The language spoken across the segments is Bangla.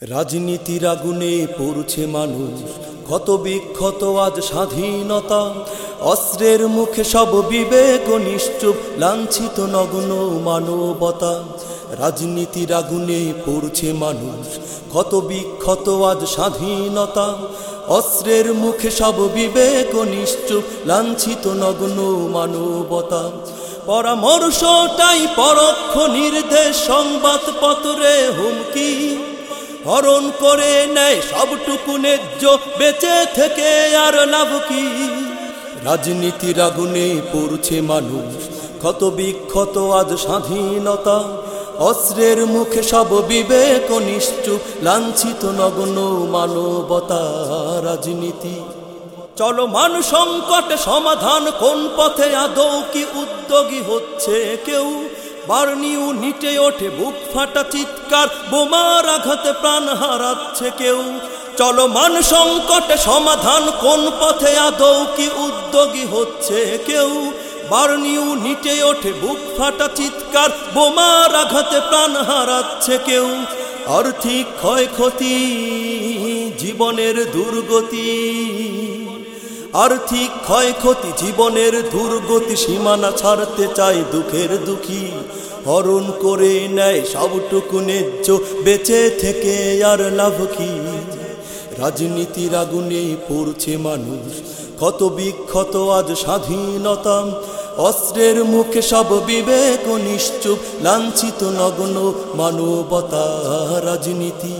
রাজনীতির আগুনে পড়ছে মানুষ। ক্ষত বিক্ষত আজ স্বাধীনতা। অস্ত্রের মুখে সব বিবেক নিশ্চুপ, লাঞ্ছিত, নগ্ন মানবতা। রাজনীতির আগুনে পড়ছে মানুষ। ক্ষত বিক্ষত আজ স্বাধীনতা। অস্ত্রের মুখে সব বিবেক নিশ্চুপ, লাঞ্ছিত, নগ্ন মানবতা। পরামর্শটাই পরোক্ষ নির্দেশ, সংবাদপত্রে হুমকি। হরণ করে নেয় সবটুকু ন্যায্য, বেঁচে থেকে আর লাভ কি? রাজনীতির আগুনে পড়ছে মানুষ, ক্ষত বিক্ষত আজ স্বাধীনতা। অস্ত্রের মুখে সব বিবেক নিশ্চুপ লাঞ্ছিত নগ্ন মানবতা। রাজনীতি চলমান সংকট সমাধান, কোন পথে আদৌ কি উদ্যোগী হচ্ছে কেউ? বার্নিউ নিটে ওঠে, বুক ফাটা চিৎকার, বোমার আঘাতে প্রাণ হারাচ্ছে কেউ। চলমান সংকটে সমাধান কোন পথে আদৌ কি উদ্যোগী হচ্ছে কেউ? বার্নিউ নিটে ওঠে, বুক ফাটা চিৎকার, বোমার আঘাতে প্রাণ হারাচ্ছে কেউ। আর্থিক ক্ষয়ক্ষতি, জীবনের দুর্গতি। আর্থিক ক্ষয়ক্ষতি জীবনের দুর্গতি সীমানা ছাড়তে চাই দুঃখের দুঃখী। হরণ করে নেয় সবটুকু ন্যায্য, বেঁচে থেকে আর লাভ কি? রাজনীতির আগুনে পড়ছে মানুষ, ক্ষত বিক্ষত আজ স্বাধীনতা। অস্ত্রের মুখে সব বিবেক নিশ্চুপ, লাঞ্ছিত নগ্ন মানবতা, রাজনীতি।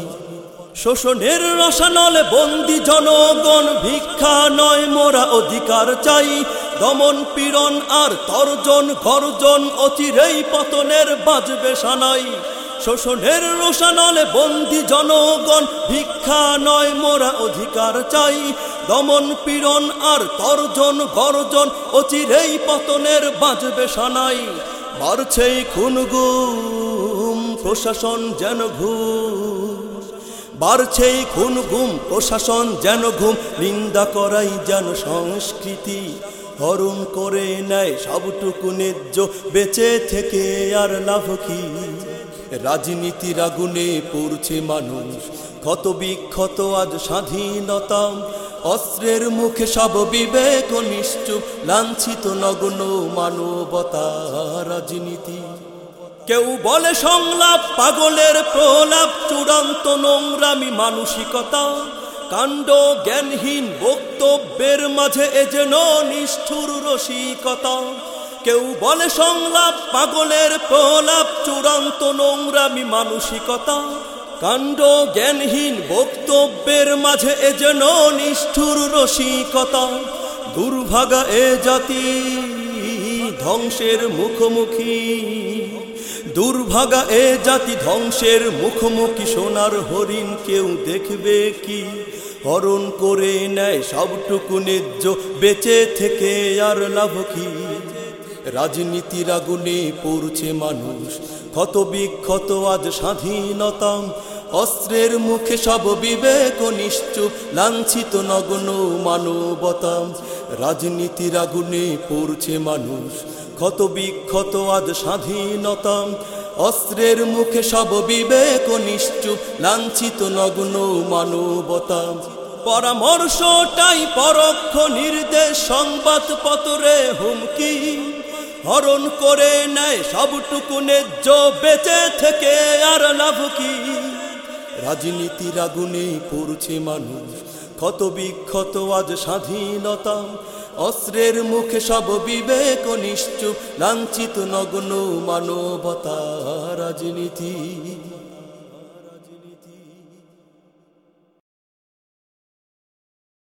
শোষণের রসানলে বন্দি জনগণ ভিক্ষা নয়, মোরা অধিকার চাই। দমন পীড়ন আর তর্জন গর্জন অচিরেই পতনের বাজবে সানাই। শোষণের রোশানলে বন্দি জনগণ ভিক্ষা নয়, মোরা অধিকার চাই। দমন পীড়ন আর তর্জন গর্জন অচিরেই পতনের বাজবে সানাই। বাড়ছেই খুনগুম প্রশাসন যেন ঘুম বাড়ছেই খুন ঘুম, প্রশাসন যেন ঘুম, নিন্দা করাই যেন সংস্কৃতি। হরণ করে নেয় সবটুকু ন্যায্য, বেঁচে থেকে আর লাভ কি? রাজনীতির আগুনে পড়ছে মানুষ, ক্ষত বিক্ষত আজ স্বাধীনতা। অস্ত্রের মুখে সব বিবেক নিশ্চুপ লাঞ্ছিত নগ্ন মানবতা, রাজনীতি। কেউ বলে সংলাপ, পাগলের প্রলাপ, চূড়ান্ত নোংরামি, মানসিকতা। কাণ্ড জ্ঞানহীন বক্তব্যের মাঝে এ যেন নিষ্ঠুর রসিকতা। কেউ বলে সংলাপ, পাগলের প্রলাপ, চূড়ান্ত নোংরামি, মানসিকতা। কাণ্ড জ্ঞানহীন বক্তব্যের মাঝে এ যেন নিষ্ঠুর রসিকতা। দুর্ভাগা এ জাতি ধ্বংসের মুখোমুখি। দুর্ভাগা এ জাতি ধ্বংসের মুখোমুখি সোনার হরিণ কেউ দেখবে কি? হরণ করে নেয় সবটুকু ন্যায্য, বেঁচে থেকে আর লাভ কি? রাজনীতির আগুনে পড়ছে মানুষ, ক্ষত বিক্ষত আজ স্বাধীনতা অস্ত্রের মুখে সব বিবেক নিশ্চুপ, লাঞ্ছিত নগ্ন মানবতা রাজনীতির আগুনে পড়ছে মানুষ। ক্ষত বিক্ষত আজ স্বাধীনতা। অস্ত্রের মুখে সব বিবেক নিশ্চুপ লাঞ্ছিত, নগ্ন মানবতা। পরামর্শটাই পরোক্ষ নির্দেশ সংবাদপত্রে হুমকি। হরণ করে নেয় সবটুকু ন্যায্য, বেঁচে থেকে আর লাভ কি? রাজনীতির আগুনে পড়ছে মানুষ। ক্ষত বিক্ষত আজ স্বাধীনতা। অস্ত্রের মুখে সব বিবেক নিশ্চুপ লাঞ্ছিত, নগ্ন মানবতা, রাজনীতি।